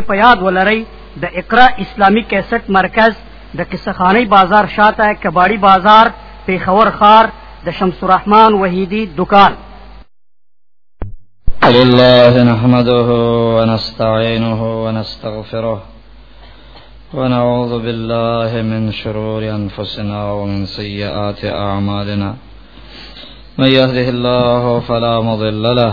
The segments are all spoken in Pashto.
په یاد ولرئ د اقرا اسلامی کیسټ مرکز د قصخانی بازار شاته کباړی بازار پیښور خار د شمس الرحمن وحیدی دکان لله نحمده ونستعينه ونستغفره ونعوذ بالله من شرور أنفسنا ومن سيئات أعمالنا من يهده الله فلا مضل له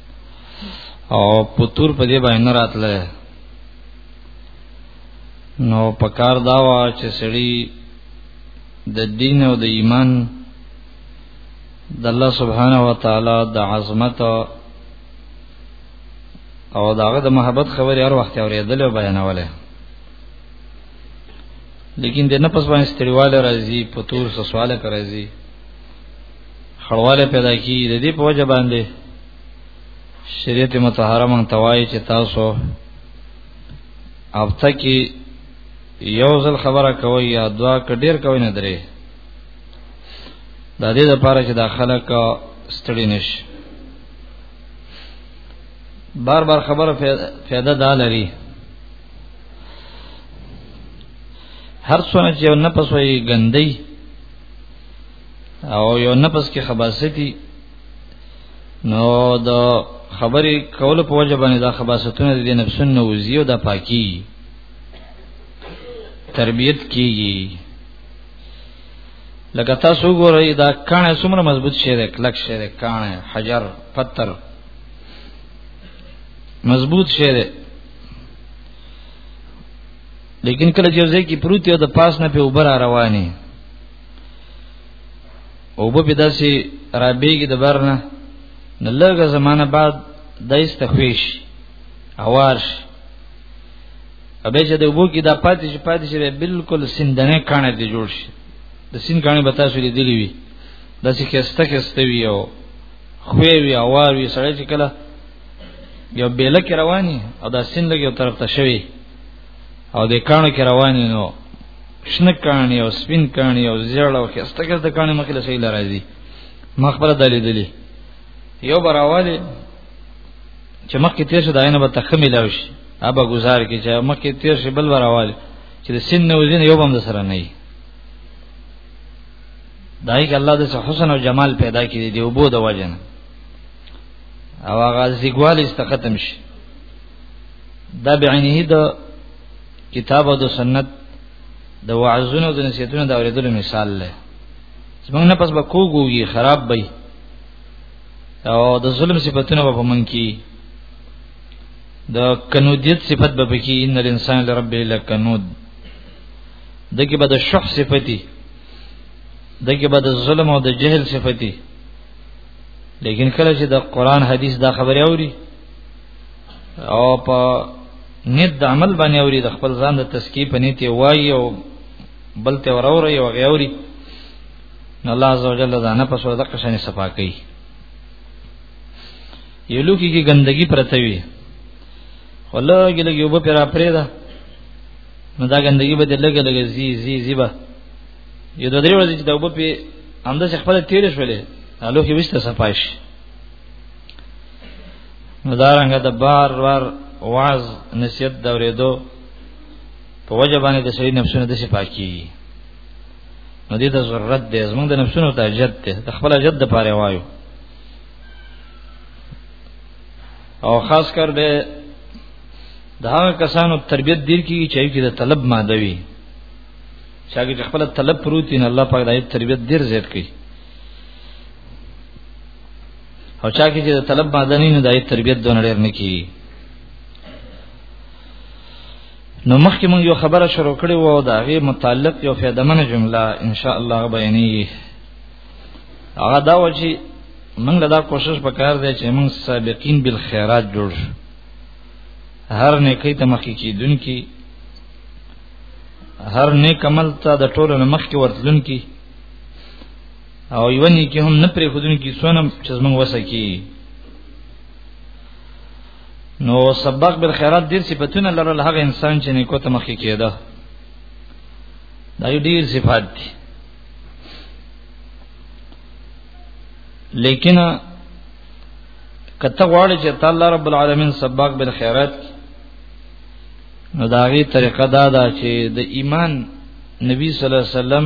او پتور په دې باندې نه راتله نو پکار دا وا چې سړی د دین او د ایمان د الله سبحانه و تعالی د عظمت او داغه د محبت خبرې هر وخت اورېدل او بیانوله لیکن د نفس باندې ستړیواله راځي پتور سسواله راځي خړواله پیدا کی د دې په وجه باندې شریعت متطهره مونږ توای چې تاسو افته کې یو ځل خبره کوي یا دوا ک ډیر کوي نه درې د دې لپاره چې دا خلک ستړي نشي بار بار خبره فایده دا لري هر څونه چې نه پسوي ګندۍ او یو نفس کې خباستي نو د خبرې کول په وجه باندې دا خباستونه د نفسونو نه وزي او د پاکي تربيت کیږي لکه تاسو ګورئ دا کانه څومره مضبوط شی دی کلک شی دی کانه حجر پتر مضبوط شی دی لیکن کله چې ځای کې پروت یو د پاس نه په اوبر رواني او په بداسي رابېږي د برنه نو لږه زمانہ بعد دایس تخویش اوارش ابه چې د وبو کې د پاتې چې پاتې چې بالکل سندنه کانه دی جوړ شي د سین کانه به تاسو لري دی وی د څه کېسته کېسته وی او خوې وی اوار وی سړی چې کله یو بیلک رواني او د سین لګي طرف ته شوی او د کانو کې روانې نو شنه کانی او سپین کانی او زیړ او خسته خسته کانی مخې له سیل راځي مخ پر دلی دلی یو براواله چې مخ کې تیر شي داینه به تخمی لاو شي ابا گزار کې چې مخ کې تیر شي بل براواله چې د سین نو زین یو بم سره نه دای کې الله د حسن او جمال پیدا کړي دی وبو د وجنه او هغه زیګوال است ختم شي دا بعینه د کتاب او د سنت د وعظونو د نصیحتونو د اوریدلو مثال دی زمونږ نه پس به کوګوږي خراب وي او د ظلم صفاتونه به په من کې د کنودیت صفت به پکې ان الانسان لرب لکنود دغه به د شح صفتی دغه به د ظلم او د جهل صفتی لیکن کله چې د قران حدیث دا خبره اوري او په نیت د عمل باندې اوري د خپل ځان د تسکیه په نیت وایي او بل ته ورور یو غیوري نو الله عزوجل دا نه په سوره دغه شان صفا کوي یو لوکی کې ګندګي پرته وي ولګي لګي وب پر اپرې ده نو دا ګندګي به لګي لګي زی زی زی به یو د درې ورځې چې دا وب په همدا خپل تیر شولې هلو کې وسته صفایش نو دا رنګ د بار بار واز نصیحت دا ورېدو په وجه باندې د سړي نفسونه د شپاکی نو دې ته ضرورت دی زمونږ د نفسونو ته جد ته د خپل جد د پاره وایو او خاص کر به د هغه کسانو تربيت دیر کی چې کې د طلب ماده وي چې هغه خپل طلب پروتین الله پاک د تربيت دیر زیات کوي او چا کې چې طلب ماده نه نه دای تربيت دون ډېر نه کی نو مخکې مونږ یو خبره شروع کړې وو دا غي متعلق یو فیدمنه جمله ان شاء الله بیانې هغه دا و چې مونږ دا کوشش وکړ دې چې مونږ سابقین بالخيرات جوړ شو هر نیکي ته مخکې کیدونکي هر نیک عمل ته د ټولو مخکې ورتلونکي او یو نه کې هم نه پرې خودن کې سونم چې زمونږ وسکی نو سبق بر خیرات دیر صفاتونه لرل هغه انسان چې نیکو ته مخکې کېده دا یو ډیر صفات دي لیکن کته غواړي چې تعالی رب العالمین سبق بر خیرات نو داغي طریقه دا ده چې د ایمان نبی صلی الله علیه وسلم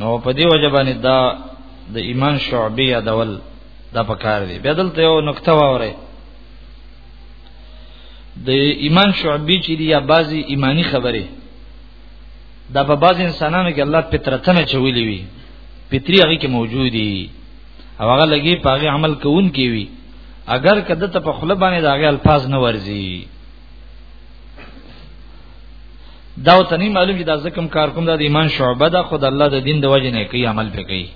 نو په دې وجه باندې دا د ایمان شعبې یادول دا پکار دی بیا دلته یو نقطه وره د ایمان شعبې چې دی یا بعضی ایمانی خبره دا په بعضی انسانانو کې الله فطرتنه چولې وي فطری هغه کې موجود دي او هغه لګي پاغه عمل کوون کې وي اگر کده ته په خله باندې داغه الفاظ نه ورزي دا ته نه معلوم چې دا زکم کار کوم دا د ایمان شعبه ده خود الله د دین د وجه نه کوي عمل پې کوي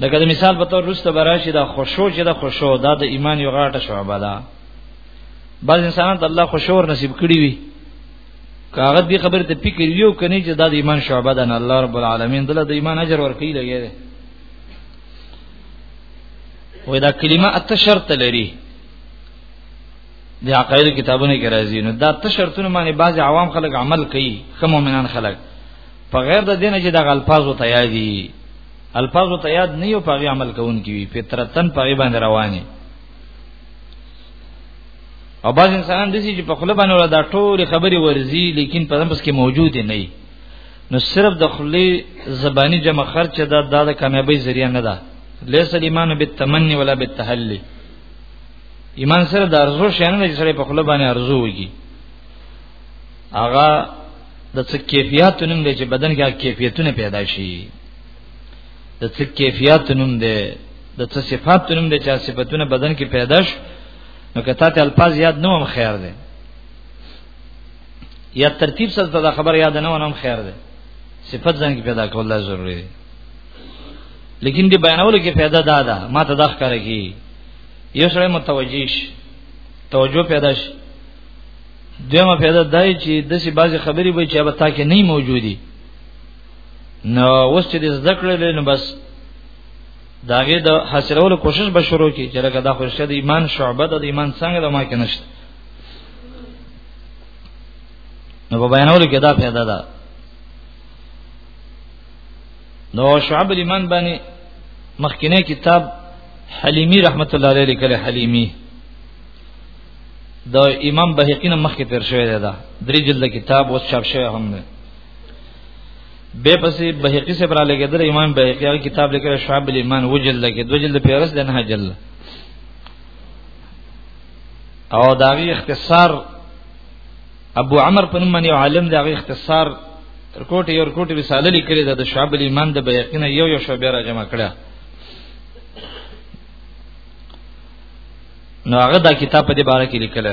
دا کله مثال په تور رسته براشي دا خشوع چې دا خشوع دا د ایمان یو غاټه شعبه ده بعض انسانان د الله خشوع نصیب کړی وي کاغذ دی خبر ته فکر یو کني چې دا د ایمان شعبه ده نه الله رب العالمین دله د ایمان اجر ورکړي لګي ده وې دا کلمه اته شرط لري د عقاید کتابونه کې راځي نو دا ته شرطونه باندې بعض عوام خلک عمل کوي خو مؤمنان خلک په غیر د دین چې د الفاظ او تیادی الفاظ او تیاد نه یو په عمل کوونکی وي فطرتن په باندې رواني او بعض انسانان د دې چې په خپل باندې دا ټول خبري ورزي لیکن په دمس کې موجود نه وي نو صرف د خلی زبانی جمع خرچ ده دا د کامیابی ذریعہ نه ده لیس الایمان بالتمنی ولا بالتحلی ایمان سره د ارزو شنه چې سره په خپل باندې ارزو وږي هغه د څه کیفیت نوم دی چې بدن کې کیفیتونه پیدا شي د څه کیفیت نوم دی د څه صفات نوم دی چې صفاتونه بدن کې پیدا شي نو کته ته الفاظ یاد نو هم خیر دی یا ترتیب سره دا خبر یاد نه ونم خیر دی صفات ځان کې پیدا کول ضروري دی لیکن دی بیانولو کې پیدا دادا ما ته دا ښکاره کی یو سره متوجیش توجه پیدا شي دیمه پیدا دای چې د سی بازي خبرې به چې به تا کې نه موجودي نو اوس چې د ذکر لري بس داګه د حاصلولو کوشش به شروع کی چې لکه دا خوشته د ایمان شعبه د ایمان څنګه د ما کې نشته نو په بیانولو کې دا پیدا ده نو شعب الایمان باندې مخکینه کتاب حلیمی رحمت الله علیه لیکل حلیمی د امام بهقی نه مخکې تیر شوی دی دا درې جلد کتاب اوس چاپ شوی هم نه به پسې بهقی سے برا لګیدل امام بهقی هغه کتاب لیکل شعب الایمان و جلد کې دو جلد پیرس ده نه جلد او داغي اختصار ابو عمر په نوم یو عالم دا غي اختصار رکوټ یو رکوټ رساله لیکلې ده د شعب الایمان د بیقینه یو یو شعبه را جمع کړه نو هغه دا کتاب په دې باره کې لیکل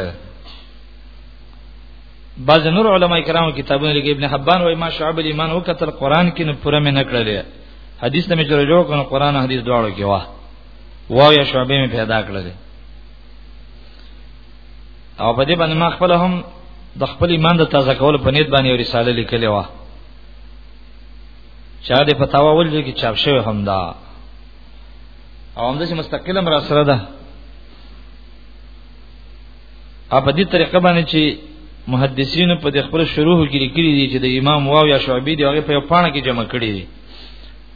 بعض نور علما کرام کتابونه لیکي ابن حبان وايي ما شعب الایمان وکتل قران کې نه پوره مې نکړلې حدیث ته مې جوړ جوړ کنه قران حدیث دواړو کې واه واه یا شعبې مې پیدا کړلې او په دې باندې ما خپل هم د خپل ایمان د تازه کول په نیت باندې رساله لیکلې و چا دې پتاوه ول چې چاپ شوی هم دا او هم دې مستقلم را سره ده اپ دې طریقه باندې چې محدثین په دې خپل شروع کې لیکلي دي چې د امام واو یا شعبی دی هغه په یو پاڼه کې جمع کړي دي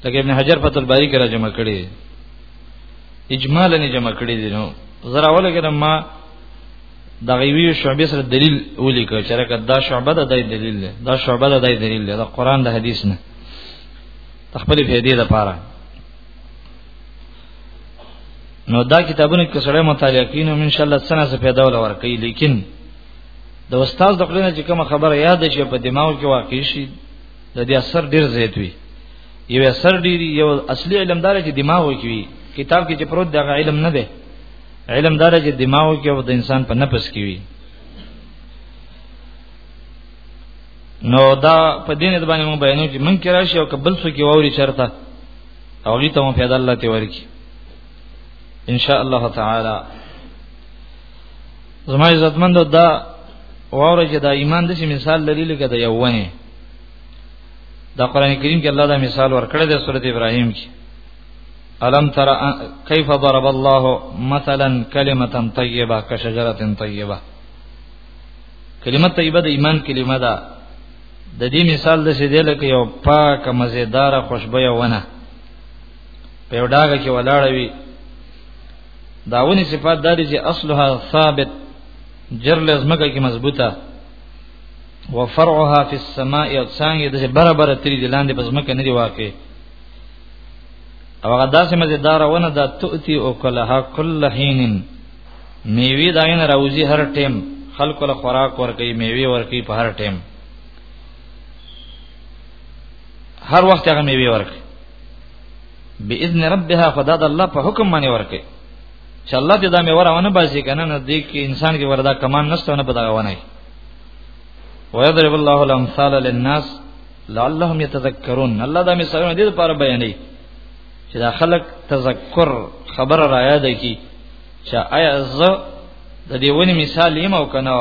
لکه ابن حجر په تل باری کې را جمع کړي اجمالا جمع کړي دي نو زرا ولګره ما دا غوی شعبې سره دلیل ولیکو چې راکه دا شعبه د دای دلیل ده دا شعبه د دای دلیل ده دا قران د حدیث نه تخپل فائدې ده پاره نو دا کتابونه کې سره مطالعه کین ان شاء الله سنه څخه پیدا ول ورکې لیکن د استاد د خلینو چې کوم خبره یاد شي په دماغ کې واقع شي د دې اثر ډیر زیات وي یو اثر ډیر یو اصلي علم دار چې دماغ کې وي کتاب کې چې پروت دغه علم نه دی علم دار چې دماغ کې او د انسان په نفس کې وي نو دا په دین د باندې مونږ بیانو چې منکر راشي او قبل سو کې ووري چرته او غي ته مو پیدا الله ته ورکی ان شاء الله تعالی زما عزتمند دا وره چې دا ایمان د مثال لري لکه دا یو ونه دا قران کریم کې الله دا مثال ورکړی د سورته ابراهیم کې الم تر کیف ضرب الله مثلا کلمه طیبه کشجره طیبه کلمه طیبه د ایمان کلمه ده د دې مثال د څه دی لکه یو پاکه مزیدار خوشبوې ونه په یو ډاګه کې ولاړه وي داونی صفات داري چې اصلها ثابت جر لزمکه کې مضبوطه وفرعها فی السماء او څنګه د بره بره تری دلاندې په زمکه نه دی واقع او هغه داسې مزیدار ونه دا تؤتی او کلها کل حین میوه داین راوزی هر ټیم خلق له خوراک ورکی میوه ورکی په هر ټیم هر وخت هغه میوه ورکی باذن ربها فداد الله په حکم باندې ورکی چې الله دې دا میوه راونه باسي کنه نه دې کې انسان کې وردا کمان نشته نه پدغه ونه ويضرب الله الامثال للناس لعلهم يتذكرون الله دا مثالونه دې لپاره بیانې چې دا خلک تذکر خبر را یاد کی چې آیا زه د دې ونی مثال یم او کنه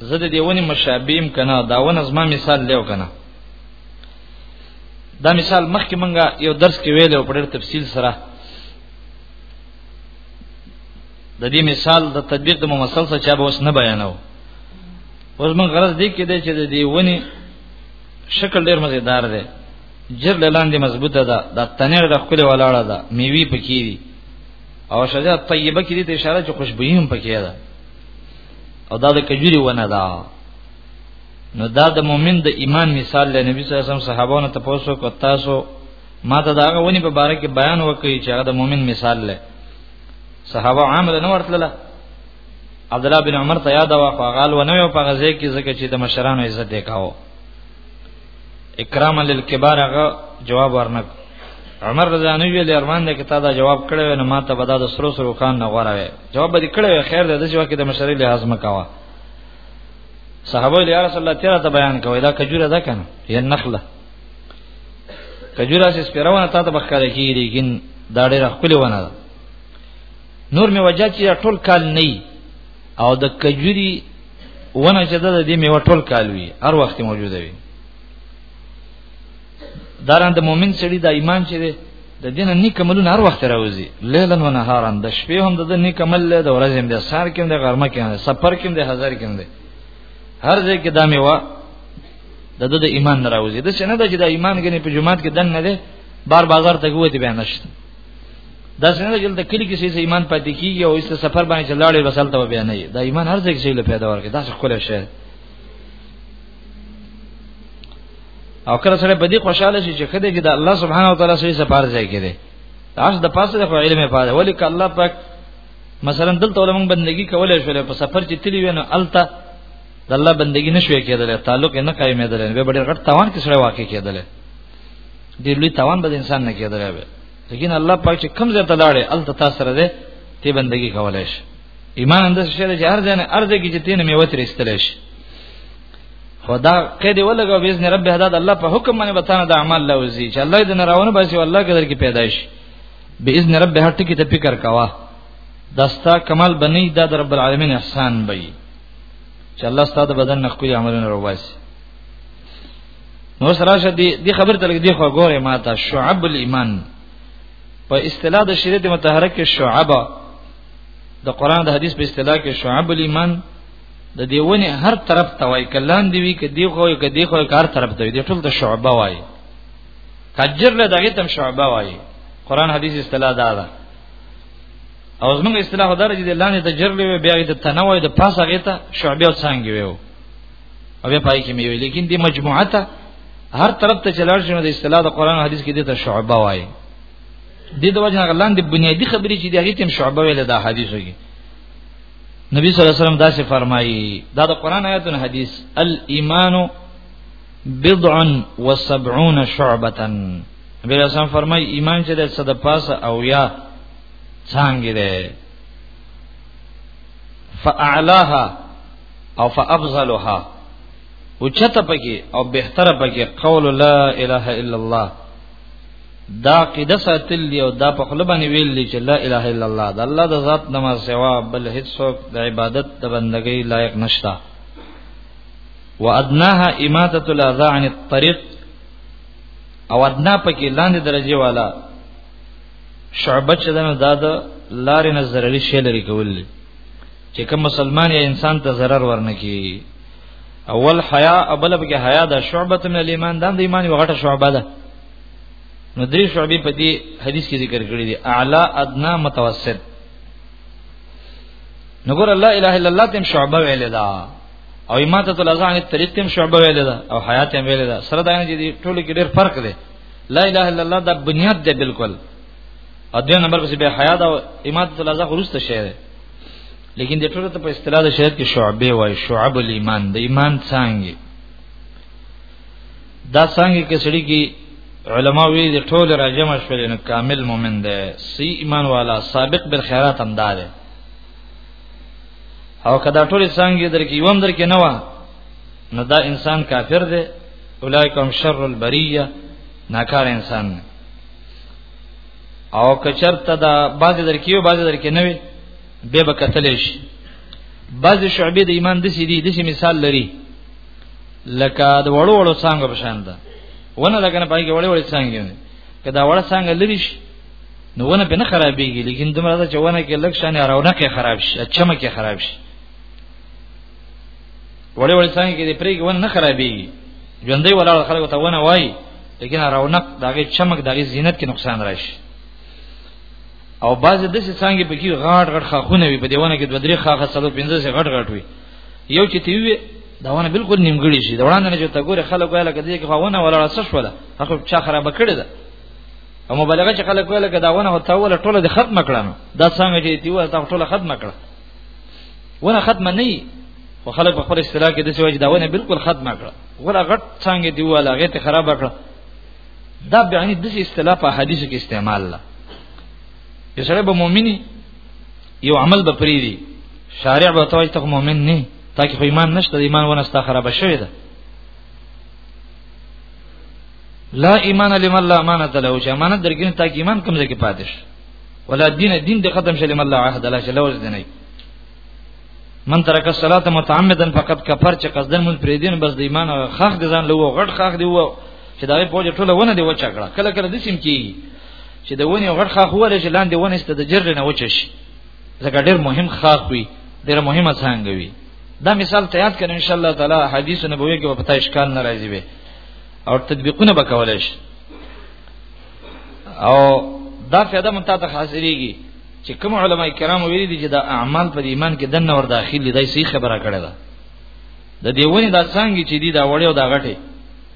زه د دې ونی مشابیم کنه دا ونه زما مثال لیو کنه دا مثال مخکې مونږه یو درس کې ویل او په ډېر تفصیل سره د دې مثال د تطبیق د ممثل څخه چا به وس نه بیانو اوس مونږ غرض دې کې دی چې د دې ونی شکل ډیر مزیدار دی جر لاندې مضبوطه ده دا تنیر د خپل ولاړه ده میوي پکې دي او شجره طیبه کې دي اشاره چې خوشبوئی هم پکې ده او دا د کجوري ونه ده نو دا د مؤمن د ایمان مثال دی نبی صلی الله علیه وسلم صحابانو ته پوښتنه کو تاسو ما ته دا غونی په باره کې بیان وکړي چې هغه د مؤمن مثال دی صحابه عامل نه ورتله عبد الله بن عمر ته یاد وا فغال و نو په غزه کې زکه چې د مشرانو عزت وکاو اکرام للکبار هغه جواب ورنک عمر رضی الله عنه ارمان دې کته دا جواب کړو نه ماته بدا د سرو سرو خان نه غوړاوي جواب دې کړو خیر دې چې وکه د مشرۍ لحاظ مکوا صحابه له رسول الله تعالی ته بیان کوي دا کجوره ده کنه یا نخله کجوره چې سپیرونه تا ته بخښل کیږي لیکن دا ډېر خپل ونه ده نور می وجه چې ټول کال نه او د کجوري ونه چې د دې میوه ټول کال وي هر وخت موجوده وي داران د مؤمن سړي د ایمان چې د دین نه کملون هر وخت راوځي لیلن و نهارن د شپې هم د نه کمل له د ورځې هم د سار کې هم د غرمه کې هم سفر کې هم د هزار کې هم د هر ځای کې دامه وا د د ایمان راوځي د څنګه د ایمان غني په جماعت کې دن نه ده بار بازار ته ګوتې بیان نشته دا څنګه چې د کلی کې سې ایمان پاتې کیږي او ایست سفر باندې چلاړې وسل ته بیان نه دا ایمان هر ځای کې له پیدا ورکړي دا څه کوله شي او کله سره بدی خوشاله شي چې خدای کې د الله سبحانه و تعالی سره سفر ځای کړي تاسو د پاسه د علم په اړه ولیک الله پاک مثلا دلته ولوم بندگی کولای شو په سفر چې تلی وینو الته د الله بندگی نشوي کېدل تعلق نه قائمېدل به ډېر غټ توان کې سره واقع کېدل دې لوی تاوان به انسان نه کېدل به لیکن الله پاک چې کم ځای ته لاړې ال ته تاسو سره دې ته بندگی کولای شي ایمان انداز شي چې هر ځای نه ارزه کې چې تینه میوه تر استل شي خدا قید ولګو باذن رب هدا الله په حکم باندې بتانه د اعمال لوزي چې الله دې نه راونه باسي الله قدر کې پیدا شي باذن رب هر ټکی ته فکر کوا دستا کمال بنی دا د رب العالمین احسان بې چې الله ستاسو بدن نه خپل عملونه رواسي نو سره شه دی دی خبر ته لګ دی خو ګوره ما ته شعب الايمان په اصطلاح د شریعت متحرک کې شعب د قران د حدیث په اصطلاح کې شعب الايمان د دیونه هر طرف ته وای کلام دی وی ک دی خو ک دی خو کار طرف ته دی ټول د شعبه وای کجر له دغه تم شعبه وای قران حدیث اصطلاح دا ده او زمونږ اصطلاح دا رجې د لاندې د جرلې بیا د تنوع د پاسه غیته شعبه او څنګه ویو او بیا پای کې مې ویل لیکن دې مجموعه ته هر طرف ته چلاړ شنو د اصطلاح د قران حدیث کې دته شعبه وایي د دې وجه غلان د بنیادی خبرې چې دغه تیم شعبه ویل دا حدیث وګي نبی صلی الله علیه وسلم دا څه فرمایي دا د قران آیات او حدیث الایمان بضع و سبعون شعبه نبی صلی الله فرمایي ایمان چې د صد پاسه او یا څنګه ده فاعلاها او فافضلها او چته پکې او بهتره پکې قول لا اله الا الله دا قیده ساتل دی او دا په خپل باندې ویل دي چې لا اله الا الله دا الله د ذات نما سوا بل هیڅ څوک د عبادت د بندګۍ لایق نشتا وادناها اماته الاذى عن الطريق او ادنا پکې لاندې درجه والا شعبه چې دا د لارې نظر لري شی لري کول دي چې کوم مسلمان یا انسان ته zarar ورنکي اول حیا ابل بګه حیا د شعبه من الايمان د ایمان یو غټه شعبه ده نو درې شعبې په دې حدیث کې ذکر کړې دي اعلی ادنا متوسط نګور الله اله الا الله تم شعبه ویل دا او اماتت الاذان طریق تم شعبه ویل دا او حیات تم ویل دا سره دا نه دي ټول کې ډېر فرق دی لا اله الا الله دا بنیاد دی بالکل او دوه نمبر پسې به حیات او اماتت الاذان خروج ته شی دی لیکن د ټولو ته په اصطلاح د شریعت کې شعبه وای شعب الایمان د ایمان څنګه دا څنګه کې سړي کې علما وی د ټول راجم شول نو کامل مؤمن دی سی ایمان والا سابق بالخيرات هم دار او کدا ټول څنګه درکې یوم درکې نه و نو دا انسان کافر دی اولایکم شر البریه ناکار انسان دی او کچرته دا بعضی درکې او بعضی درکې نه وي به به کتل شي بعضی شعبې د ایمان د سیدی د مثال لري لکه د وړو وړو څنګه بشان ده ونه لکه نه پای کې وړو وړو څنګه نه کدا وړ څنګه لري شي نو ونه به نه خرابېږي لیکن دمر دا چې ونه کې لکه شانه راونه کې خراب شي اچمه کې خراب شي وړي وړي څنګه کې دې پرېږي ونه نه خرابېږي ژوندې ولاړ خلکو ته ونه وای لیکن رونق دغه چمک دغه زینت کې نقصان راشي او باز د څه څنګه په کې غاټ غټ خاخونه وي په دیوانه کې دوه درې خاخه سلو پنځه سه غټ غټ وي یو چې تی وي دا ونه بالکل نیمګړی شي دا وړاندې نه چې تا ګوره خلک وایله کدی کې خاونه ولاړه څه شو ده هغه چا خراب کړی ده او مبالغه چې خلک وایله کدا ونه او تا ولا ټوله د ختم کړه دا څنګه چې تی وایله تا ټوله ختم کړه ونه ختم نه خو خلک په خپل اصطلاح کې د څه وجه دا ونه بالکل ختم کړه ولا غټ څنګه دی ولا غټ خراب کړه دا بیان د اصطلاح په حدیث کې استعمال لا یو سره به مؤمنی یو عمل به پری دی شارع به توای ته مؤمن نه تاکي خو ایمان نشته ایمان ونه ستا خراب شوی ده لا ایمان لمن لا امانت له چې امانت درګین تاکي ایمان کمزې کې پاتې شي ولا دین دین دې ختم شلم الله عهد لا شلوز دیني من ترک الصلاه متعمدا فقط کفر چې قصدن مون پرې دین بس د ایمان خخ د ځان لوو غټ خخ دی وو چې دا په جوړه ټوله ونه دی وچا کړه کله کله د سیم کی چې د ونی غټ خخ وره چې لاندې ونه است د جر نه وچ شي ځکه ډیر مهم خخ وي ډیر مهمه څنګه وي دا مثال ته یاد کړئ ان شاء الله تعالی حدیث نبوي کې په پتا اشکال ناراضي وي او تطبیقونه به کولای شي او دا فائدہ مونږ ته حاصلېږي چې کوم علما کرام ویلي دي چې دا اعمال په ایمان کې دنه ور داخل دي دای صحیح خبره کړې ده د دیونی دا څنګه چې دی دا وړي او دا غټي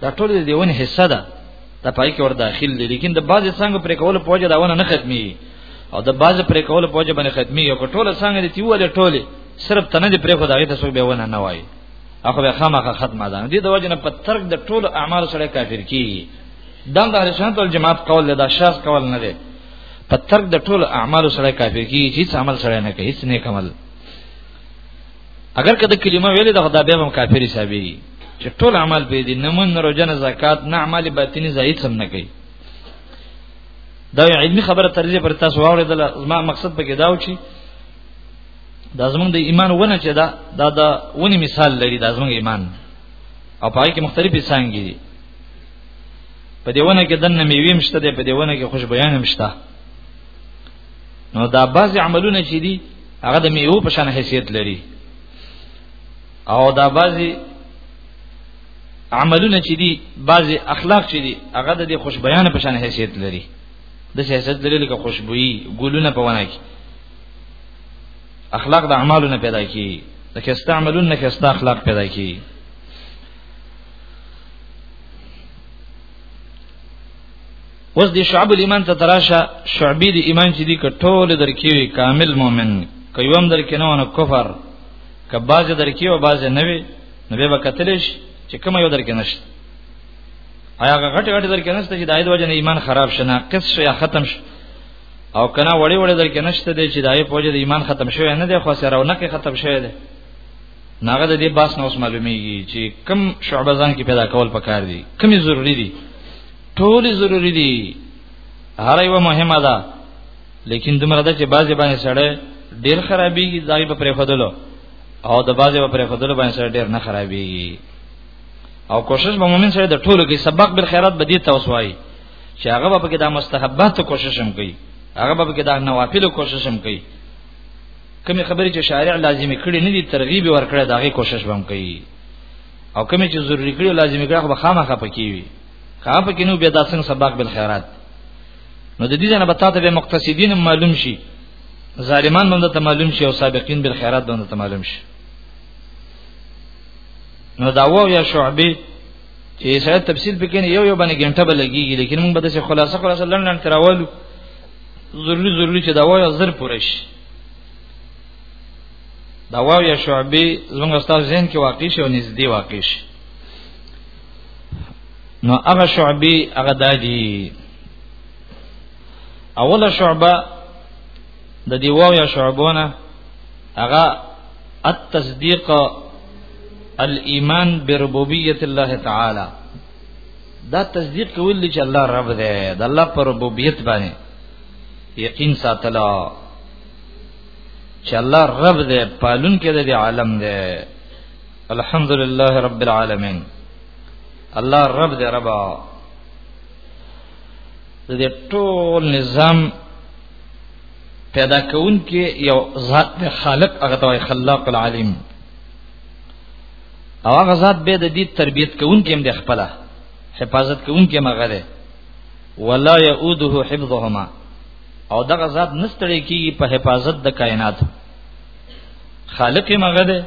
دا ټول د دیونی حصہ ده دا پای کې ور داخل دي لیکن د بعضې څنګه پر کول پوجا دا ونه نه ختمي او د بعضې پر کول پوجا باندې ختمي او ټول څنګه دي تیواله ټوله صرف تنه دې پر خو دا غي تاسو به ونه نه وایي اخو به خامخه ختمه ده دي د وجنه په ترک د ټول اعمال سره کافر کیږي دام د اهل سنت والجماعت قول له دا شاذ قول نه دی په ترک د ټولو اعمالو سره کافر کیږي هیڅ عمل سره نه کوي هیڅ نیک عمل اگر کده کلمه ویلې د خدای به هم کافر حسابي چې ټول عمل به دي نمون روزنه زکات نه عمل باطنی زایت سم نه کوي دا علمي خبره ترځي پر تاسو واوریدل زما مقصد پکې دا و چې دا زمونږ د ایمان ونه چې دا دا د ونی مثال لري دا زمونږ ایمان او پای کې مختلفې څنګه دي په دیونه کې دنه میوې مشته ده په دیونه کې خوشبویان مشته نو دا بعض عملونه چې دي هغه د میوه په شان حیثیت لري او دا بعض عملونه چې دي بعض اخلاق چې دي هغه د خوشبویان په شان حیثیت لري د حیثیت لري لکه خوشبوئی ګلونه په ونه کې اخلاق د اعمالو نه پیدا کی د کستا عملونه نه کستا اخلاق پیدا کی اوس د شعب الایمان ته تراشه شعبی د ایمان چې دی کټول درکې کامل مؤمن کيوم درکې نه ونه کفر که باز درکې او باز نه وي نو به کتلش چې کوم یو درکې نشته آیا غټ غټ درکې نشته چې د اید وجه نه ایمان خراب شنه قص شي ختم شي او کنا وړي وړي درکې نشته چې د اید وجه د ایمان ختم شوی نه دی خو سره نه کې ختم شوی دی ناغه د دې باس نو اوس معلومیږي چې کم شعبه ځان کې پیدا کول پکار دي کمی ضروری دي ټول ضروری دي هر یو مهمه ده لیکن دمر ده چې بعضی باندې سړی ډیر خرابېږي ځای په پرې خدلو او د بعضی په پرې خدلو باندې سړی ډیر نه خرابېږي او کوشش به مومن سره د ټولو کې سبق بل خیرات بدی توسوي چې هغه به کې د مستحبات کوشش هم کوي هغه به کې د نوافل کوشش هم کوي کومې خبرې چې شارع لازمي کړي نه دي ترغیب ورکړي داغه کوشش بم کوي او کومې چې ضروری کړي لازمي کړي خو خامخا پکې وي خامخا پکې نو به داسن سبق بل خیرات نو د دې نه به تاسو به مقتصدین معلوم شي ظالمان باندې ته معلوم شي او سابقین بل خیرات باندې ته معلوم شي نو دا وو یا شعبه چې سره تفصیل پکې یو یو باندې غنټه بلګیږي لیکن موږ به د خلاصه خلاصه لړن تراولو ضروری ضروری چې دا وایو زر پوره شي دا واو یا شعبې زموږ استاد ذهن کې واقع شي او نږدې واقع شي نو هغه شعبې هغه دادي اوله شعبه د دی واو یا شعبونه هغه التصدیق الايمان بربوبيه الله تعالی دا تصدیق کول دي چې الله رب دی د الله پر ربوبیت باندې یقین ساتلا چې الله رب دی پالون کې دی عالم دی الحمدلله رب العالمین الله رب دی ربا د دې ټول نظام پیدا کون کې یو ذات خالق هغه توي خلاق العلیم او هغه ذات به د دې تربيت کوونکې هم د خپل حفاظت کوونکې مغه ده ولا يؤده حفظهما او دغه ذات نستړي کیږي په حفاظت د کائنات خالق مغه ده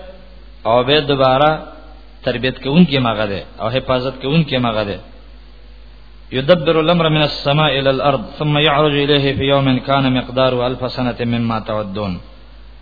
او به دوباره تربيت کوونکې مغه ده او حفاظت کوونکې مغه ده يدبر الامر من السماء الى الارض ثم يعرج اليه في يوم كان مقداره الف سنه مما تعدون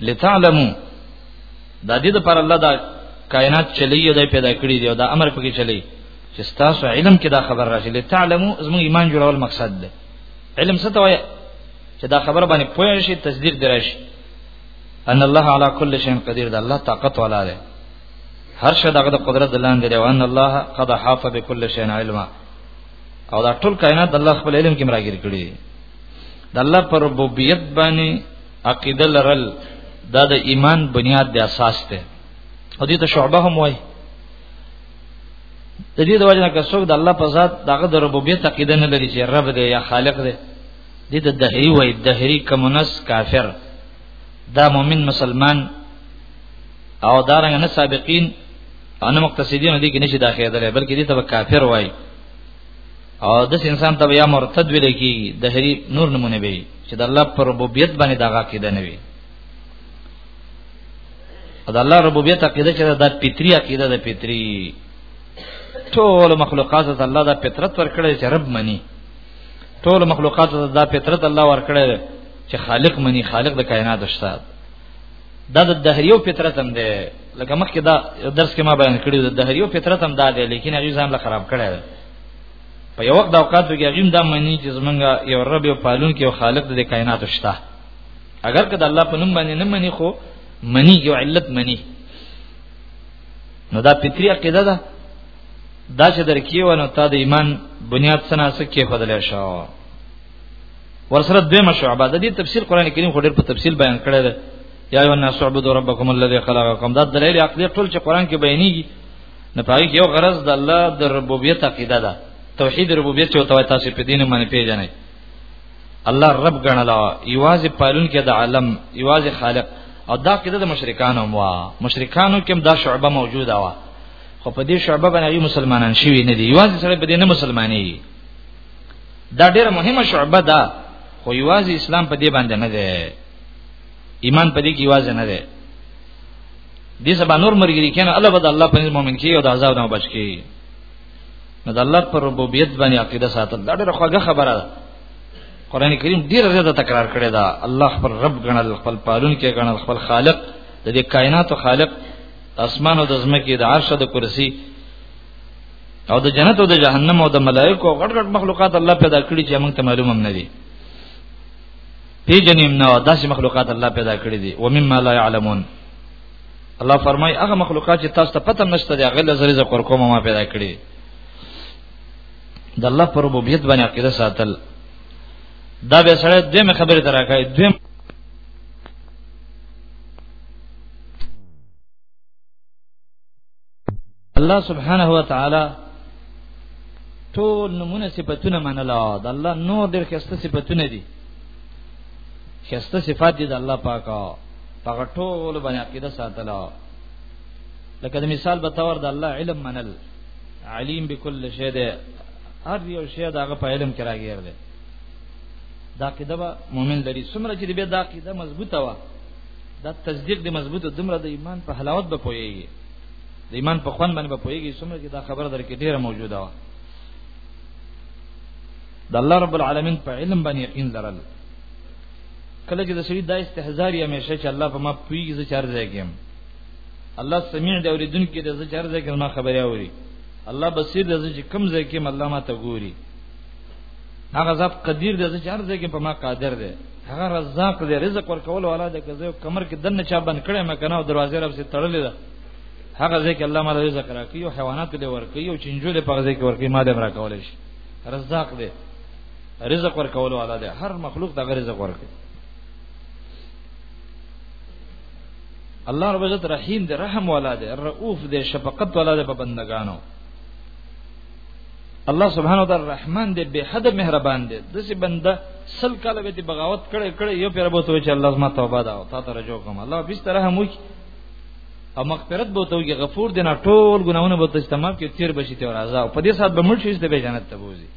لتعلمو دا دې د پر الله دا کائنات چلی یو دی پیدا کړی دی او دا امر پکې چلی چې تاسو علم کې دا خبر راشي لتعلمو زمو ایمان جوړول مقصد دی علم څه ته وایي چې دا خبر باندې پوه شي تصدیق درش ان الله على كل شيء قدير دا الله طاقت والا دی هر شي دغه د قدرت لاندې دی وان الله قد حافظ بكل شيء علما او دا ټول کائنات الله خپل علم کې مراګر کړی د الله پر ربوبیت باندې عقیده لرل دا د ایمان بنیاد دی اساس دی او دې ته شعبه هم وایي د دې د وجنه که څوک د الله په ذات دغه د ربوبیت عقیده نه لري چې رب دی یا خالق دی دې ته دهری وایي دهری کمونس کافر دا مؤمن مسلمان او دارنګ نه سابقین ان مقتصدین دې کې نشي داخې درې بلکې دې ته کافر وایي او د انسان ته بیا مرتد ویل کی د هری نور نمونه به چې د الله پر ربوبیت باندې دغه عقیده نه وي د الله ربوبیت عقیده چې د فطری عقیده د فطری ټول مخلوقات ته الله د فطرت ورکړی چې رب مني ټول مخلوقات ته د فطرت الله ورکړی چې خالق مني خالق د کائنات استاد دا د دهریو فطرت هم ده لکه مخکې دا درس کې ما بیان کړی د دهریو فطرت هم دا ده لیکن هغه ځان له خراب کړی په یو وخت د اوقات کې غیم دا معنی چې زمونږه یو رب یو پالون کې یو خالق د کائنات شته اگر کله الله په نوم باندې نه منی خو منی یو علت منی نو دا فطری عقیده ده دا چې درکیو نو تا د ایمان بنیاد سنا سکه خدل شو ورسره دویمه شعبه د دې تفسیر قران کریم خو ډېر په تفصیل بیان کړی دی یا ایو الناس اعبدوا ربکم الذی خلقکم دا دلیل عقلی ټول چې قران کې بیانېږي نه پای یو غرض د الله د ربوبیت عقیده ده توحید ربوبیت چې توای تاسو په دین باندې پیژنئ الله رب غنلا یوازې پالون کې د عالم یوازې خالق او دا کده د مشرکانو موا مشرکانو کې دا شعبه موجوده وا خو په دې شعبه باندې مسلمانان شوي نه دي یوازې سره په دې نه مسلمانې دا ډیره مهمه شعبه ده خو یوازې اسلام په دې باندې نه ده ایمان په دې کې یوازې نه ده دې سبا نور مرګري کنه الله بد الله په مؤمن کې او د عذاب نه بچ کې نو د الله پر ربوبیت باندې عقیده ساتل دا ډېره خوږه خبره ده قران کریم ډېر زیاته تکرار کړی دا الله خپل رب غنل خپل پالون کې غنل خپل خالق د دې کائنات او خالق اسمان او د زمکه د عرش او د کرسی او د جنت او د جهنم او د ملائکه او غټ غټ مخلوقات الله پیدا کړی چې موږ ته معلومه نه دي پیجنیم نو داسې مخلوقات الله پیدا کړی دي و مما لا يعلمون الله فرمای هغه مخلوقات چې تاسو ته پته نشته دی هغه لزري ز کور کومه ما پیدا کړی د الله پر ربوبیت باندې عقیده ساتل دا به سره دمه خبره تراکای دیم الله سبحانه و تعالی ټول نمونه صفاتونه منلا د الله نور ډېر خسته صفاتونه دي خسته صفات دي د الله پاکا هغه ټول باندې عقیده ساتلا لکه د مثال به تور د الله علم منل علیم بكل شی ده هر یو شی دا هغه په علم کې راګیر دی دا عقیده به مؤمن لري څومره چې به دا عقیده مضبوطه وه دا تصدیق د مضبوط دمر د ایمان په حلاوت به پويږي د ایمان په خوان باندې به پويږي څومره چې دا خبره درکې ډیره موجوده و د الله رب العالمین په علم باندې یقین لرل کله چې د سړي دا استهزار یې همیشه چې الله په ما پويږي زه چار ځای کېم الله سميع دی اوریدونکي دی زه چار ځای کېم ما خبرې اوري الله بصیر دی زه چې کم ځای کېم الله ما ته ګوري هغه ذات قدیر دی زه چار ځای کېم په ما قادر دی هغه رزاق دې رزق ورکول والا دې کزه کمر کې دنه چا بند کړي مې کنه دروازه رب سي تړلې ده هغه ځکه الله مال رزق راکړي او حیوانات دې ورکړي او چنجو دې په ځکه ورکړي ما دې راکول شي رزاق دې رزق ورکول والا دې هر مخلوق دغه رزق ورکړي الله رب عزت رحیم دې رحم والا دې رؤوف دې شفقت والا دې په بندگانو الله سبحانه و تعالی رحمان دې به حد مهربان دې دسي بنده سل کاله به بغاوت کړي کړي یو پیر به توې چې الله زما توبه دا او تا ته رجوع کوم الله به ستره هم وکي او مغفرت به توې غفور دې نه ټول ګناونه به تاسو تمام کې تیر بشي ته راځه او په دې سات به مړ شي ته به جنت ته بوزي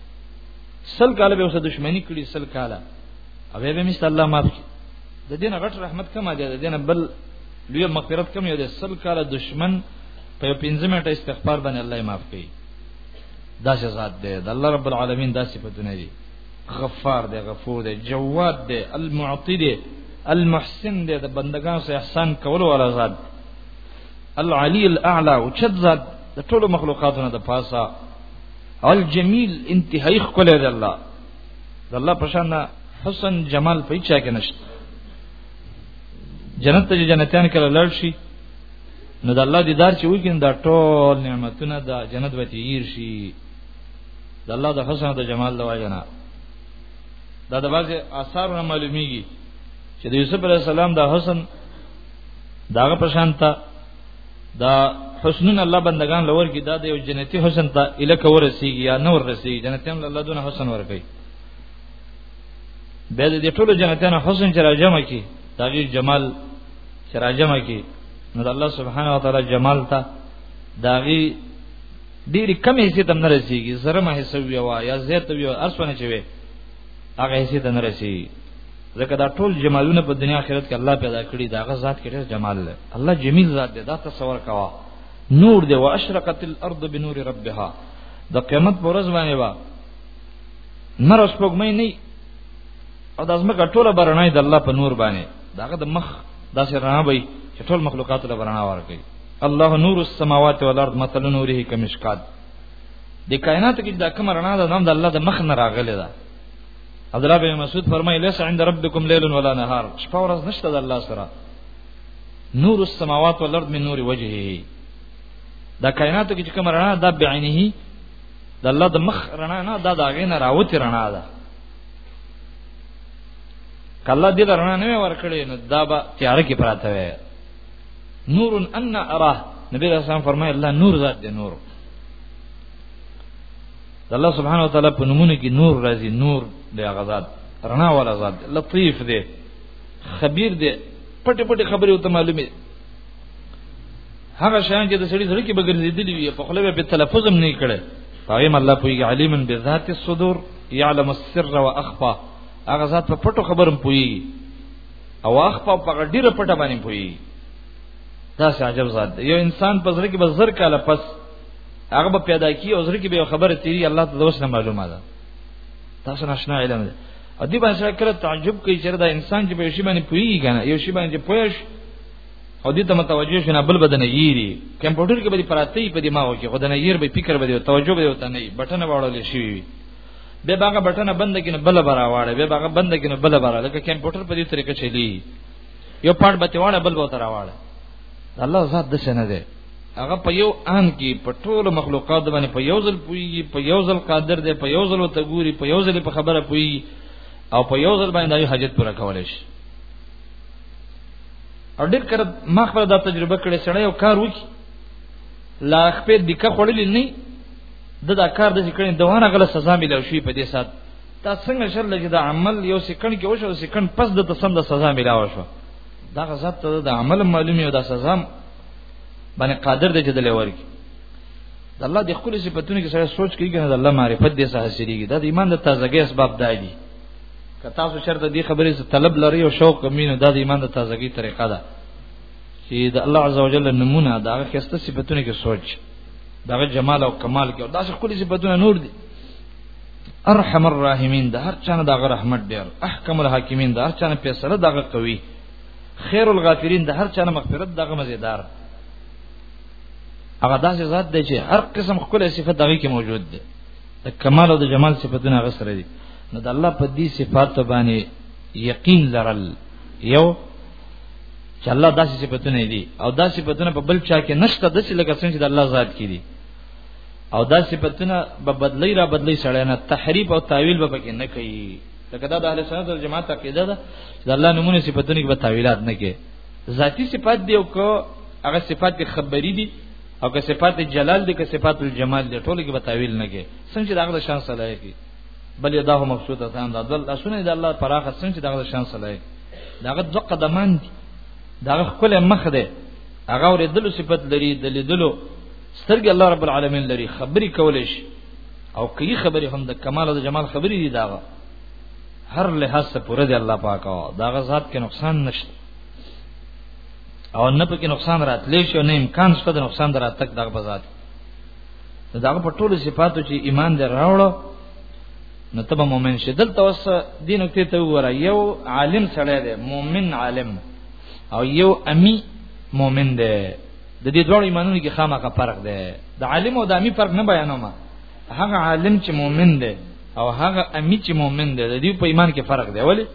سل کاله به اوسه دښمنی کړي سل کاله او به مست الله معاف کړي د دین غټ رحمت کما دی د دین بل لوی مغفرت کم یو د سل کاله دشمن په 15 منټه استغفار باندې الله معاف کړي دا ذات دی د الله رب العالمین دا صفاتونه دي غفار دی غفور دی جواد دی المعطی دی المحسن دی د بندگان سره احسان کول ولا ذات العلی الاعلى او چت ذات د ټولو مخلوقاتونو د پاسه الجمیل انتهایی خپل دی الله د الله په شان حسن جمال په چا کې نشته جنت ته جنتیان کله لړ شي نو د الله دیدار چې وکین دا ټول نعمتونه د جنت به تیر شي د الله د حسن او د جمال د وجنه دا د بعض آثار نه معلومیږي چې د یوسف علی السلام د حسن داغه پرشانتا دا حسنن الله بندگان لور کی دا د یو جنتی حسن ته الکه ورسیږي یا نور رسیږي جنتیان الله دونه حسن ورکړي به د ټولو جنتیانو حسن چې راجمه کی داغي جمال چې راجمه کې نو الله سبحانه وتعالي جمال ته داغي ډېری کمې حصے تم نه رسیږي زره مه حصہ وی وا یا زیات وی اسونه چوي هغه حصے ته نه رسیږي ځکه دا ټول جمالونه په دنیا آخرت کې الله پیدا کړی دا غ ذات کې ډېر جمال دی الله جمیل ذات دی دا تصور کوا نور دی واشرقت الارض بنور ربها د قیامت پر ورځ باندې وا نر سپوږمۍ نه او د ازمکه ټوله برنای د الله په نور باندې داغه د مخ داسې رڼا وي چې ټول مخلوقات له رڼا ورکړي الله نور السماوات والارض مثل نوره کمشکات د کائنات کې دا کوم رڼا ده نام د الله د مخ نه راغلي ده عبد الله بن مسعود فرمایي ليس عند ربكم ليل ولا نهار شپه ورځ نشته د الله سره نور السماوات والارض من نور وجهه دا کائنات کې کوم رڼا ده بعینه د الله د مخ رڼا نه دا داغې نه راوتی رڼا ده کله دې درنه نه ورکړې نو دا به تیار کې پراته وي نور ان اراه نبی رسول الله فرمایي الله نور ذات دی نور الله سبحانه وتعالى په نمونه کې نور راځي نور دی هغه ذات رڼا والا ذات لطیف دی خبير دی پټه پټه خبره او ته معلومه هغه شان چې د سړي زړه کې بګرځېدلی وي په خله به تلفظ هم نه کړي هغه الله پوي علیم بذات الصدور يعلم السر واخفى هغه ذات په پټو خبرم پوي او اخفى په ډیره پټه باندې پوي دا څه عجب ذات دی یو انسان په زړه کې بزر کاله پس هغه به پیدا کی او زړه کې به خبره تیری الله ته دوس نه معلومه ده تاسو نشنا علم ده ادي باندې کله تعجب کوي چې دا انسان چې په شی باندې پوي کنه یو شی باندې پوي او دې ته متوجه شنه بل بدن یری کمپیوټر کې به پراته په دماغ کې خدای نه ییر به فکر به توجه به وته نه بټن واړول شي به باغه بټنه بند کینه بل برا واړه به باغه بند کینه بل برا لکه کمپیوټر په دې طریقه چلی یو پاټ بته واړه بل وته راواړه الله ذات د سنه ده هغه په یو ان کې په ټولو مخلوقات باندې په یو ځل پوي په یو ځل قادر دی په یو ځل وته ګوري په یو ځل په خبره پوي او په یو ځل باندې د حاجت پوره کولای شي او ډېر کړه ما خپل دا تجربه کړې سړی یو کار وکي لا خپل د کا خړلې نه د دا کار د ذکر دوانه غل سزا ملو شي په دې سات تا څنګه شر لګي دا عمل یو سکند کې وشو سکند پس د تسند سزا ملاو شو دا غزت ته د عمل معلومي او دا سزا باندې قادر دی چې د لور کې د الله د خپل صفاتونو کې سره سوچ کوي کنه د الله معرفت دې سره حاصلېږي دا د ایمان د تازګۍ اسباب دی که تاسو چرته دې خبرې څخه طلب لري او شوق مینه د ایمان د تازګۍ طریقه ده چې د الله عزوجل نمونه دا خسته صفاتونه کې سوچ دا جمال او کمال کې او دا څه کلی صفاتونه نور دي ارحم الراحمین د هر چانه دغه رحمت ډیر احکم الحاکمین د هر چانه فیصله دغه قوي خیر الغافرین د هر چانه مغفرت دغه مزیدار هغه داسې ذات دی چې هر قسم خپل صفات دغه کې موجود دی د کمال او د جمال صفاتونه هغه سره دي نو د الله په دې صفات باندې یقین لرل یو چې الله داسې صفاتونه دي او داسې صفاتونه په بل چا کې نشته د څه لکه څنګه چې د الله ذات کې دي او دا صفاتونه به بدلی را بدلی سړی نه تحریف او تعویل به پکې نه کوي لکه دا د اهل سنت او جماعت عقیده ده چې الله نمونه صفاتونه کې به تعویلات نه کوي ذاتی صفات دی او کو هغه صفات خبری دي او که صفات جلال دي که صفات الجمال دي ټول کې بتاویل نه کې څنګه دغه شان صلاح کی بل یدا هو مقصود تام دا دل اسونه د الله پراخه څنګه دغه شان صلاح داغه دوه قدمان دي داغه خپل مخ ده هغه ور دلو صفات لري د لیدلو سترګې الله رب العالمین لري خبري کولې شي او کئی خبرې هم د کمال او د جمال خبرې دي داغه هر لحاظ ته پوره دی الله پاک او داغه ذات کې نقصان نشته او نه پکې نقصان راتلې شو نه امکان شته د نقصان دراتک دغه بزاد دغه په ټولو صفاتو چې ایمان دې راوړو نو ته به مؤمن شې دلته اوس دین کې ته وره یو عالم سره دی مؤمن عالم او یو امی مؤمن دی د دې دوه ایمانونو کې خامخا فرق دی د عالم او د امی فرق نه بیانوم هغه عالم چې مؤمن دی او هغه امی چې مؤمن دی د دې په ایمان کې فرق دی ولی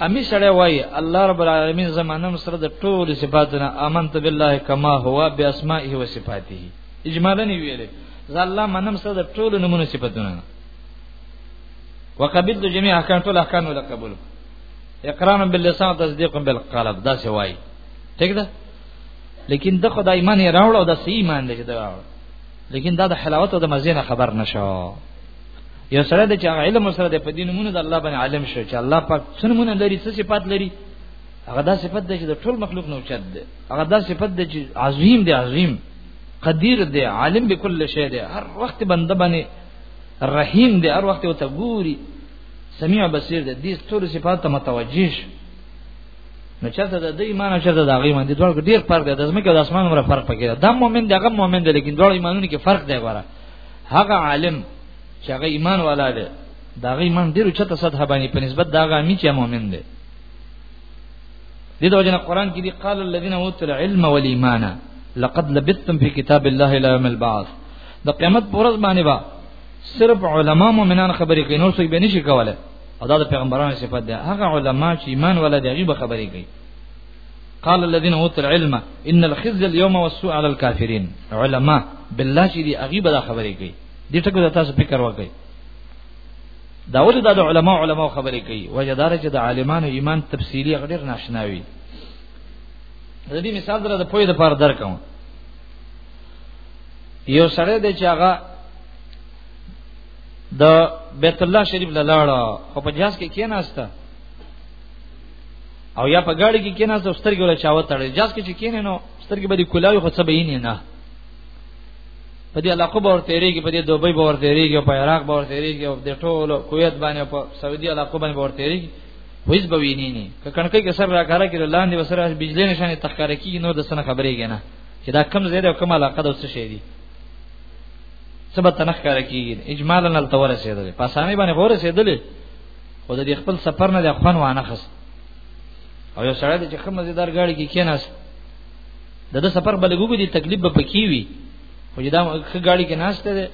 امی سره وای الله رب العالمین زمانه سره د ټول صفاتنا امنت بالله کما هو باسمائه و صفاته اجمالا ویل زالله منم سره د ټول نمونه صفاتنا وقبلت جميع احکام ټول احکام ول قبول اقرار باللسان تصدیق بالقلب دا څه وای ٹھیک ده لیکن د خدای ایمان راوړ او د سی ایمان دی چې دا راوړ لیکن دا د حلاوت او د مزینه خبر نشو یو سره د چا علم سره د په دین مونږ د الله باندې عالم شو چې الله پاک څنګه مونږ لري څه صفات لري هغه دا صفت ده چې د ټول مخلوق نو چد ده هغه دا صفت ده چې عظیم دی عظیم قدیر دی عالم به کل شی دی هر وخت بنده باندې رحیم دی هر وخت وته ګوري سمیع بصیر دی دې ټول صفات ته متوجه شي نو چاته د دې ایمان او چاته د هغه ایمان دي ډول ډیر فرق دی د زمکه او د اسمان عمر فرق پکې دا مؤمن دی هغه مؤمن دی لیکن ډول ایمانونو کې فرق دی غواړي هغه عالم چې هغه ایمان والا دی دا غي ایمان ډیرو چته سطح باندې په نسبت دا غا می چې مؤمن دی دې د وجنه قران کې دی قال الذين اوتوا العلم والايمان لقد لبثتم في كتاب الله الى يوم البعث د قیامت پر ورځ باندې با صرف علما مؤمنان خبرې کوي نور څه به نشي کوله او دا د پیغمبرانو صفت ده هغه علما چې ایمان ولدي هغه به خبرې کوي قال الذين اوتوا العلم ان الخزي اليوم والسوء على الكافرين علماء بالله چې دی هغه به خبرې کوي دې ټکو د تاسو فکر وکړي دا ولې د علماء علماء خبرې کوي وجدار چې د عالمانو ایمان تفصیلی غډیر ناشناوي د دې مثال دره د پوی د پاره درکم یو سره د چې هغه د بیت الله شریف لاله خو په جاس کې کیناسته او یا په ګاډي کې کیناس او سترګې ولا چاوه تړل جاس کې چې کینې نو سترګې به دې کولاوي خو څه به یې نه په دې علاقه باور تیریږي په دې دوبۍ باور تیریږي په عراق باور تیریږي او د ټولو کویت باندې په سعودي علاقه باندې باور تیریږي هیڅ به ویني نه که کڼکې کې سر راکاره کې لاندې وسره بجلی نشانه تخکاره کیږي نو د سن خبرېږي نه چې دا کم زیاده او کم علاقه د څه شي دي سبا تنخ کار کیږي اجمالا التور رسیدل په اسانه باندې غور رسیدل خو د خپل سفر نه د خوان وانه خس او یو سړی چې کوم مزیدار گاډي کې کیناس د د سفر بلګو دي تکلیف به پکې وي خو دا ښه گاډي کې ناشته ده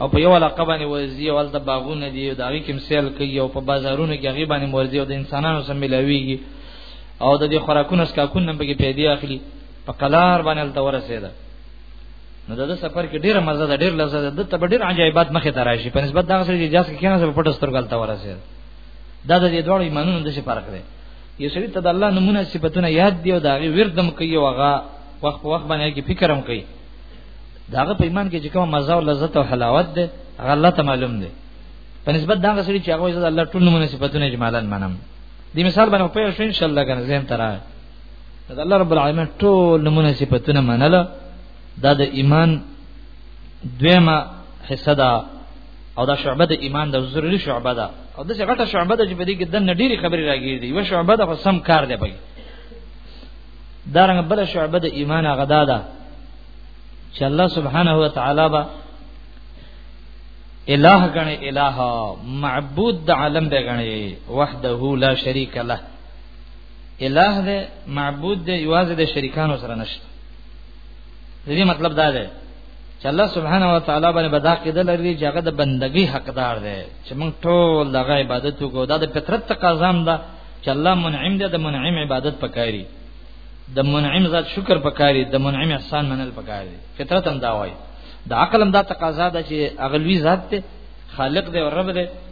او په یو علاقه باندې ورزي او د باغونه دي او د هغه کې سیل کوي او په بازارونو کې هغه باندې ورزي او د انسانانو سره ملاويږي او د دې خوراکونو سکاکون نن به کې پیدا اخلي په قلار باندې تل ورسېده نو دا سفر کې ډیره مزه ده ډیر لزه ده د تب ډیر عجایبات مخه ته راشي په نسبت دا سره چې جاس کې کنه سره پټ سترګل تا ورسه دا د دې دوه ایمانونو د څه فرق دی یو سړي ته د الله نمونه صفاتونه یاد دی او دا غي وردم کوي او هغه وخت په وخت باندې کې فکر هم کوي داغه په ایمان کې چې کوم مزه او لذت او حلاوت ده هغه الله ته معلوم ده په نسبت دا غسړي چې هغه د الله ټول نمونه صفاتونه اجمالاً منم دې مثال باندې په شو ان شاء الله کنه زم ترا دا الله رب العالمین ټول نمونه صفاتونه منله دا د ایمان دویمه حصہ ده او دا شعبه د ایمان د ضروري شعبه ده او د غټه شعبه ده چې په دې کې د نډيري خبرې راګیر دي و شعبه ده خو سم کار دی پکې دا رنګ بل شعبه د ایمان غدا ده چې الله سبحانه و تعالی با الہ غنه الہ معبود د عالم به غنه وحده لا شریک له الہ دې معبود دې یوازې د شریکانو سره نشته دې مطلب دا دی چې الله سبحانه و تعالی باندې بدا کېدل لري چې هغه د بندګۍ حقدار دی چې موږ ټول دغه عبادت وکړو دا د فطرت تقاضا ده چې الله منعم دی د منعم عبادت پکاري د منعم ذات شکر پکاري د منعم احسان منل پکاري فطرت هم دا وایي د عقل هم دا تقاضا ده چې اغلوی ذات ته خالق دی او رب دی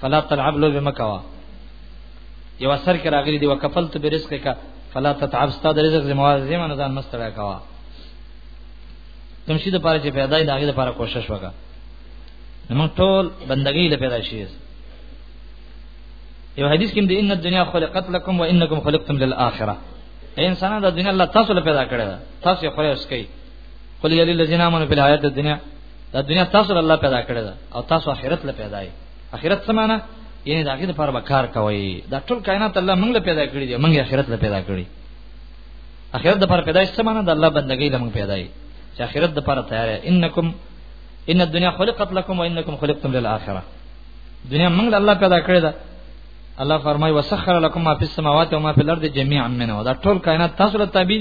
فلا تلعب لو بمکوا یو اثر کې راغلي دی وکفلت برزقک فلا تتعب استاد رزق زموږ زمونه ځان مستړی کوا کوم شي د پاره چې پیدا دی هغه د پاره کوشش وکړه موږ ټول بندګۍ له پیدا شي یو حدیث کې دی ان الدنيا خلقت لكم وانكم خلقتم للاخره اے انسان د دنیا الله تاسو له پیدا کړی تاسو خو یې اسکی قل یلی الذین آمنوا فی الحیات الدنیا دا دنیا تاسو الله پیدا کړی دا او تاسو آخرت له پیدا یې آخرت څه معنی یعنی دا غي د پر کار کوي دا ټول کائنات الله موږ له پیدا کړی دی موږ آخرت له پیدا کړی آخرت د پر پیدایش څه معنی د الله بندګۍ لمن پیدا یې چې آخرت د پر تیار یې انکم ان الدنيا خلقت لكم وانكم خلقتم للاخره دنیا موږ له الله پیدا کړی دا الله فرمای وسخر لكم ما في السماوات وما في الارض جميعا منه دا ټول کائنات تاسو له تابع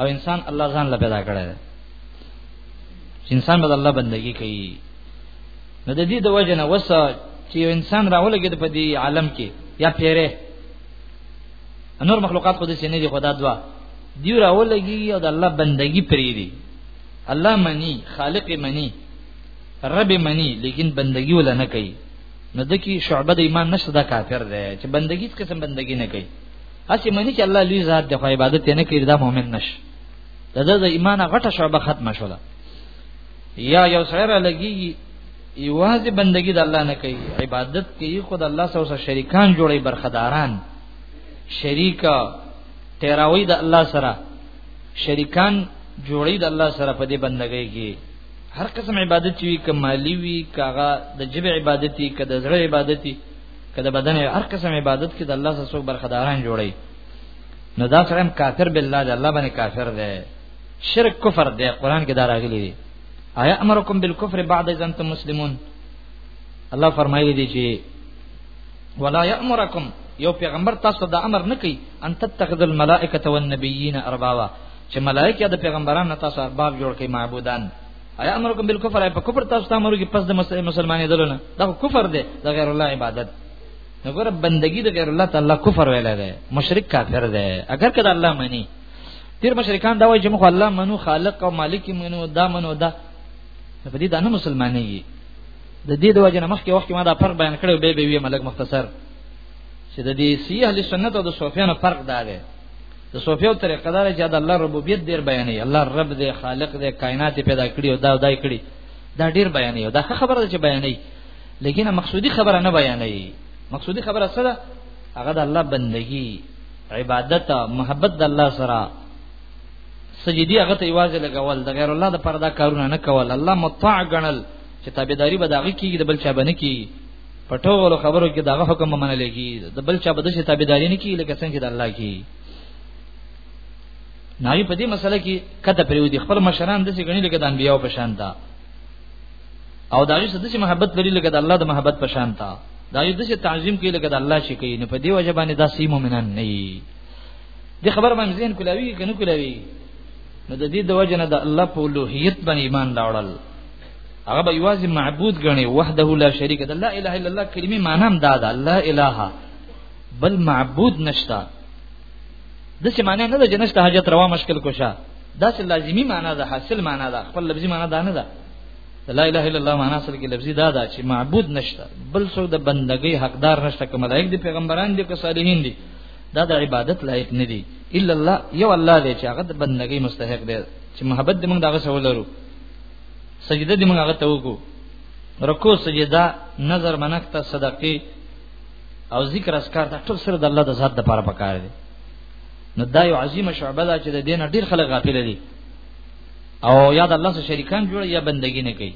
او انسان الله ځان له پیدا کړی دی انسان به الله بندگی کوي نو د دې د وجه نه وسه چې انسان راولګي په دې عالم کې یا پیره نور مخلوقات خو دې نه دي خدا دوا دی راولګي او د الله بندگی پری دي الله منی خالق منی رب منی لیکن بندگی ولا نه کوي نو د کی شعبه د ایمان نشته دا کافر دی چې بندگی څه قسم بندگی نه کوي اسی منی چې الله لوی ذات د عبادت نه کوي دا مؤمن نشه د د ایمان غټه شوبه ختمه شوله یا یو سره لګي یوازې بندگی د الله نه کوي عبادت کوي خود الله سره شریکان جوړي برخداران شریکا تیراوی د الله سره شریکان جوړي د الله سره په دې بندګۍ کې هر قسم عبادت چې وي کمالی وي کاغه د جبه عبادتي کده زړه عبادتي کده بدن هر قسم عبادت کې د الله سره څوک برخداران جوړي نو دا سره کافر بالله دی الله باندې کافر دی شرک کفر دی قران کې دا راغلی دی آیا امرکم بالکفر بعد اذا انتم مسلمون الله فرمایلی دی چې ولا یامرکم یو پیغمبر تاسو دا امر نه کوي ان تتخذ الملائکه والنبیین اربابا چې ملائکه د پیغمبرانو تاسو ارباب جوړ کړي معبودان ایا امرکم بالکفر په کفر تاسو ته امر کې پس د مسلمانې دلونه دا کفر دی د غیر الله عبادت نګور بندگی د غیر الله تعالی کفر ویل دی مشرک کافر دی اگر کله الله مانی تیر مشرکان دا وایي چې موږ الله منو خالق او مالک منو دا منو دا په دې دا نه مسلمانېږي د دې د وجه نه مخکې وخت ما دا فرق بیان کړو به به وی ملک مختصر چې د دې سی اهل سنت او د صوفیانو فرق دا دی د صوفیو طریقه دار چې د الله ربوبیت ډیر بیانې الله رب دې خالق دې کائنات پیدا کړی او دا دای کړی دا ډیر بیانې دا خبره چې بیانې لیکن مقصودی خبره نه بیانوي مقصودی خبره څه ده هغه د الله بندگی عبادت محبت د الله سره سجدي هغه ته ایواز لګول د غیر الله د پردا کارونه نه کول الله مطاع غنل چې تابعداري به داږي کیږي د بل چا باندې کیږي پټولو خبرو کې داغه حکم منل کیږي د بل چا بده شي تابعداري نه کیږي لکه څنګه چې د الله کیږي ناری په دې مسله کې کته پریو دي خپل مشران د څه غني لکه د انبیو په شان ده او دا یو څه محبت لري لکه د الله د محبت په شان تا دا یو څه تعظیم کوي لکه د الله شي کوي نو په دی وجه باندې دا سی مؤمنان نه دي د خبر باندې ذهن کولاوي کنه کولاوي نو د دې د وجه نه د الله په لوهیت باندې ایمان راوړل هغه به یوازې معبود غني وحده لا شریک د لا اله الا الله کلمې معنی هم دا ده لا اله بل معبود نشتا د څه معنی نه ده چې نشته حاجت روا مشکل کوشه دا څه لازمی معنی ده حاصل معنی ده خپل لفظي معنی ده نه ده لا اله الا الله معنی سره کې لفظي دا ده چې معبود نشته بل څو د بندګۍ حقدار نشته کوم لایق دي پیغمبران دي که صالحین دي دا د عبادت لایق نه دي الا الله یو الله دی چې هغه د بندګۍ مستحق دی چې محبت دې موږ دغه سره ولرو سجده دې موږ هغه ته وکړو رکوع سجده نظر منښت صدقه او ذکر اسکار دا ټول سره د الله د ذات د پاره پکار دي نو دا یو عظیمه شعبه ده چې د دین ډیر خلک غافل دي او یاد الله سره شریکان جوړ یا بندگی نه کوي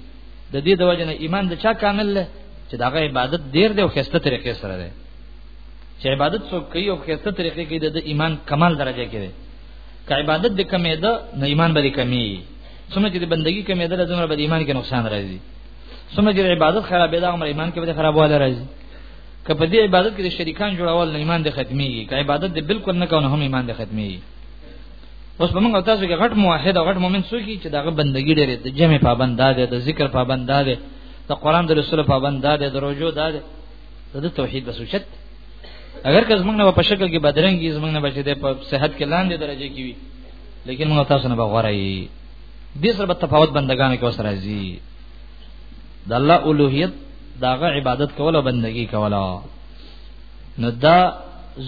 د دې د وجنه ایمان د چا کامل له چې دا غي عبادت ډیر دی او خسته طریقې سره ده چې عبادت څوک کوي او خسته طریقې کوي د ایمان کمال درجه کې ده که عبادت د کمې ده نو ایمان به کمی څومره چې د بندگی کمې ده د عمر به ایمان کې نقصان راځي څومره چې عبادت خرابې ده عمر ایمان کې به خرابواله راځي که په دې عبادت کې شریکان جوړول نه ایمان د ختميږي که عبادت دې بالکل نه کوي هم ایمان د ختميږي اوس په موږ تاسو کې غټ موحد او غټ مؤمن څوک چې دغه بندګی ډېرې د جمع پابند ده د ذکر پابند ده د قران د رسول پابند ده د روزو ده د توحید د سوچت اگر که زمنګ نه په شکل کې بدرنګي زمنګ نه بچي د په صحت کې لاندې درجه کې وي لیکن موږ تاسو نه بغوړای دې سره په تفاوت بندگانو کې وسره راځي د الله اولوهیت داغه عبادت کول او بندگی کول نو دا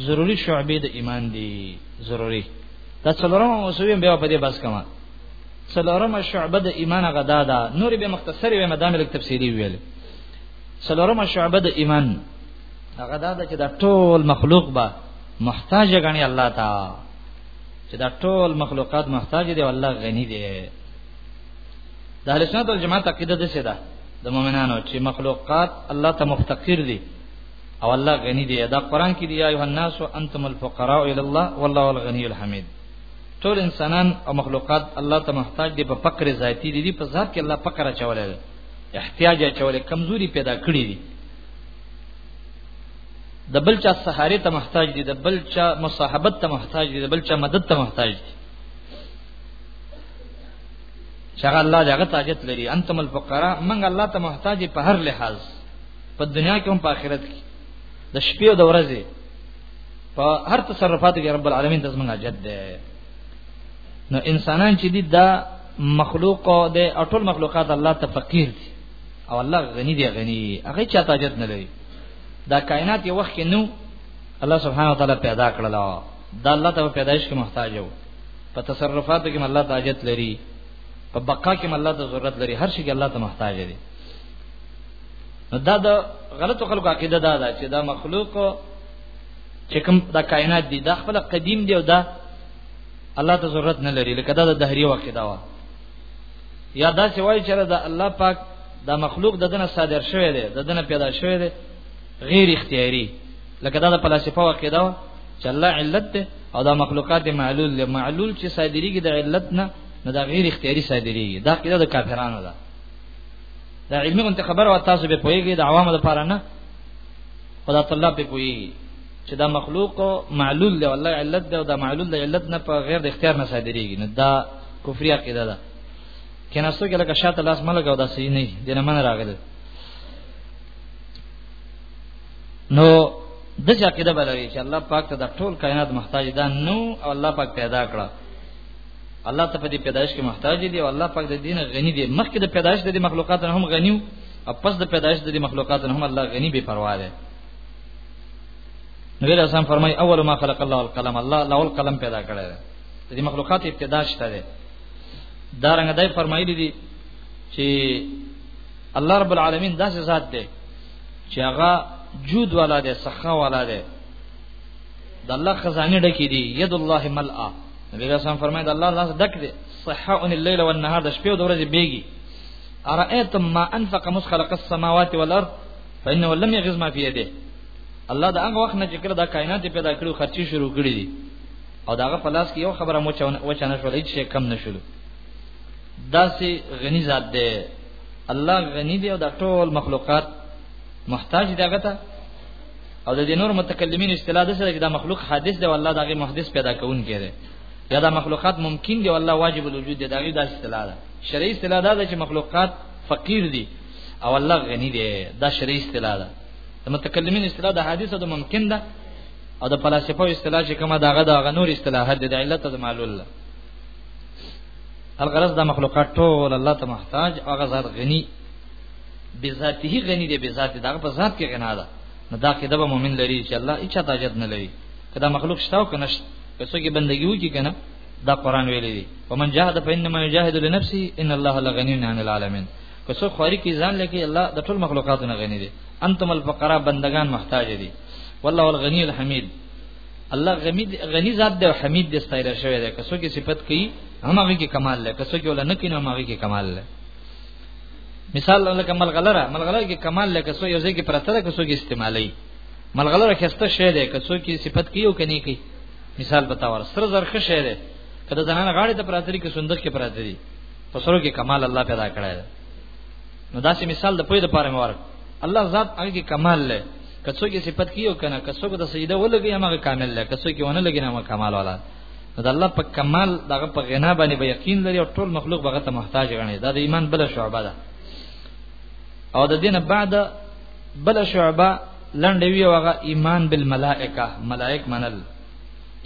ضروری شعبې د ایمان دی ضروری دا څلورم موضوع به په دې بس کما څلورم شعبه د ایمان غدا ده نور به مختصر وي مدام لک تفسیری ویل څلورم شعبه د ایمان غدا ده چې دا ټول مخلوق به محتاج غني الله تعالی چې دا ټول مخلوقات محتاج دي او الله غني دی د اهل سنت والجماعت عقیده ده سیدا د مؤمنانو چې مخلوقات الله ته مفتقر دي او الله غني دی دا قران کې دی یا ایه الناس انتم الفقراء الى الله والله الغنی الحمید ټول انسانان او مخلوقات الله ته محتاج دي په فقر ذاتی دي, دي په ذات کې الله فقر چولې ده احتیاج چولې کمزوري پیدا کړی دي د بل چا سهاري ته محتاج دي د بل چا مصاحبت ته محتاج دي د بل چا مدد ته محتاج دي شغه الله دغه تاجت لري انتم الفقراء من الله ته محتاج په هر لحاظ په دنیا کې هم په آخرت کې د شپې او د ورځې په هر تصرفات کې رب العالمین ته زمونږه جد ده نو انسانان چې دي دا مخلوق او د ټول مخلوقات الله ته فقیر دي او الله غنی دی غنی هغه چا تاجت نه لري دا کائنات یو وخت کې نو الله سبحانه وتعالى پیدا کړل دا الله ته پیدایش کې محتاج وو په تصرفاتو کې الله ته حاجت لري په بقا کې الله ته ضرورت لري هر شي کې الله ته محتاج دی دا د غلطو خلکو عقیده دا ده چې دا مخلوق چې کوم دا کائنات دي دا خپل قدیم دی او دا الله ته ضرورت نه لري لکه دا د دهری وخت دا و یا دا چې وایي چې دا الله پاک دا مخلوق د دنه صادر شوی دی د دنه پیدا شوی دی غیر اختیاري لکه دا د فلسفه وخت دا و چې الله علت ده او دا مخلوقات معلول له معلول چې صادریږي د علت نه نه دا غیر اختیاري صادریږي دا قیده د کافرانو ده دا علمي انت خبر او تاسو به پوهیږئ د عوامو لپاره نه خدا تعالی به پوهیږي چې دا مخلوق معلول دی والله علت دی او دا معلول دی علت نه په غیر د اختیار نه صادریږي نه دا کفری عقیده ده کینه څو کې لکه شاته لاس ملګاو دا صحیح نه دی نه من راغلی نو د چا کېده بلوي چې الله پاک ته د ټول کائنات محتاج ده نو او الله پاک پیدا کړه الله ته په دې پیدایش کې محتاج دی او الله پاک د دینه غنی دی مخکې د پیدایش د مخلوقات نه هم غنی او پس د پیدایش د مخلوقات نه هم الله غنی به پروا ده نبی رسول فرمای اول ما خلق الله القلم الله له القلم پیدا کړی دی د مخلوقات ابتدا شته ده دا رنګ دای فرمایلی دی چې الله رب العالمین داسې ذات دی چې هغه جود والا دی سخا والا دی د الله خزانه ډکې دي ید الله ملآ نبی رسول الله فرمایي د الله لاس ډک دی صحاء الليل والنهار د شپې او د ورځې بیږي ارائیتم ما انفق مسخلق السماوات والارض فانه لم يغز ما في يده الله دا هغه وخت نه چې کړه دا کائنات پیدا کړو خرچي شروع کړې دي او داغه پلاس کې یو خبره مو چونه وچانه شول هیڅ شي کم نشول داسې غنی ذات دی الله غنی دی او دا ټول مخلوقات محتاج دی هغه ته او د دې نور متکلمین اصطلاح ده چې دا مخلوق حادث دی او الله دغه محدث پیدا کون کړي یا دا مخلوقات ممکن دی او الله واجب الوجود دی دغه دا اصطلاح ده شرعي اصطلاح ده چې مخلوقات فقیر دي او الله غنی دی دا شرعي اصطلاح ده د متکلمین اصطلاح د حادث او د ممکن ده او د فلسفه اصطلاح چې کومه دغه دغه نور اصطلاحات دي د علت د معلول ده الغرض دا مخلوقات ټول الله ته محتاج او هغه ذات غني بذاته غني دی بذات دا په ذات کې غنا ده نو دا کې د مؤمن لري چې الله هیڅ تاجت نه لري کدا مخلوق شتاو کنه پسو کې بندگی وکي کنه دا قران ویلي دي ومن جاهد فانما يجاهد لنفسه ان الله لغني عن العالمين پسو خوري کې ځان لکه الله د ټول مخلوقاتو نه غني دي انتم الفقراء بندگان محتاج دي والله الغني الحمید الله غمید غنی ذات دی او حمید دی ستایره شوی دی کسو کې صفت کوي همغه کې کمال لري کسو کې ولا نه کینو همغه کې کمال لري مثال لکه ملغلره ملغلره کې کمال لکه سو یو ځای کې پرته ده کسو کې استعمالي ملغلره خسته شی ده کسو کې صفت کیو کني کی مثال بتاور سر زرخه شی ده کله زنانه غاړه ته پراته دي کې صندوق کې پراته دي په سرو کې کمال الله پیدا کړی نو داسې مثال د پوی د پاره مور الله ذات هغه کې کمال لري کڅو کې صفت کیو کنه کڅو کو د سجده ولګي هغه کامل ده کڅو کې ونه لګي نه کمال والا د الله په کمال دغه په غنا باندې به یقین لري او ټول مخلوق به ته محتاج غني دا د ایمان بل شعبه ده او د دینه بعد بل شعبه لنډه وی هغه ایمان بالملائکه ملائک منل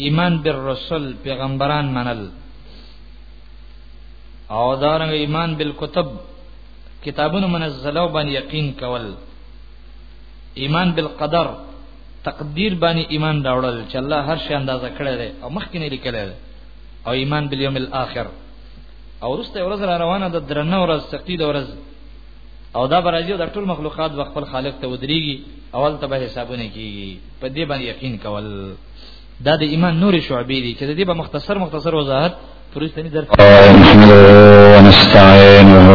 ایمان بالرسل پیغمبران منل او دارنګ ایمان بالکتب کتابونو منزله باندې یقین کول ایمان بالقدر تقدیر باندې ایمان راوړل چې الله هر شي اندازه کړی دی او مخکې نه لیکلی دی او ایمان بالیوم الاخر او ورسته ورځ را روانه ده درنه ورځ سقید ورځ او دا برازي د ټول مخلوقات و خپل خالق ته ودرېږي اول ته به حسابونه کیږي په دې باندې یقین کول دا د ایمان نور شعبې دي چې د دې په مختصر مختصر وضاحت پرستنی درته ونستعينه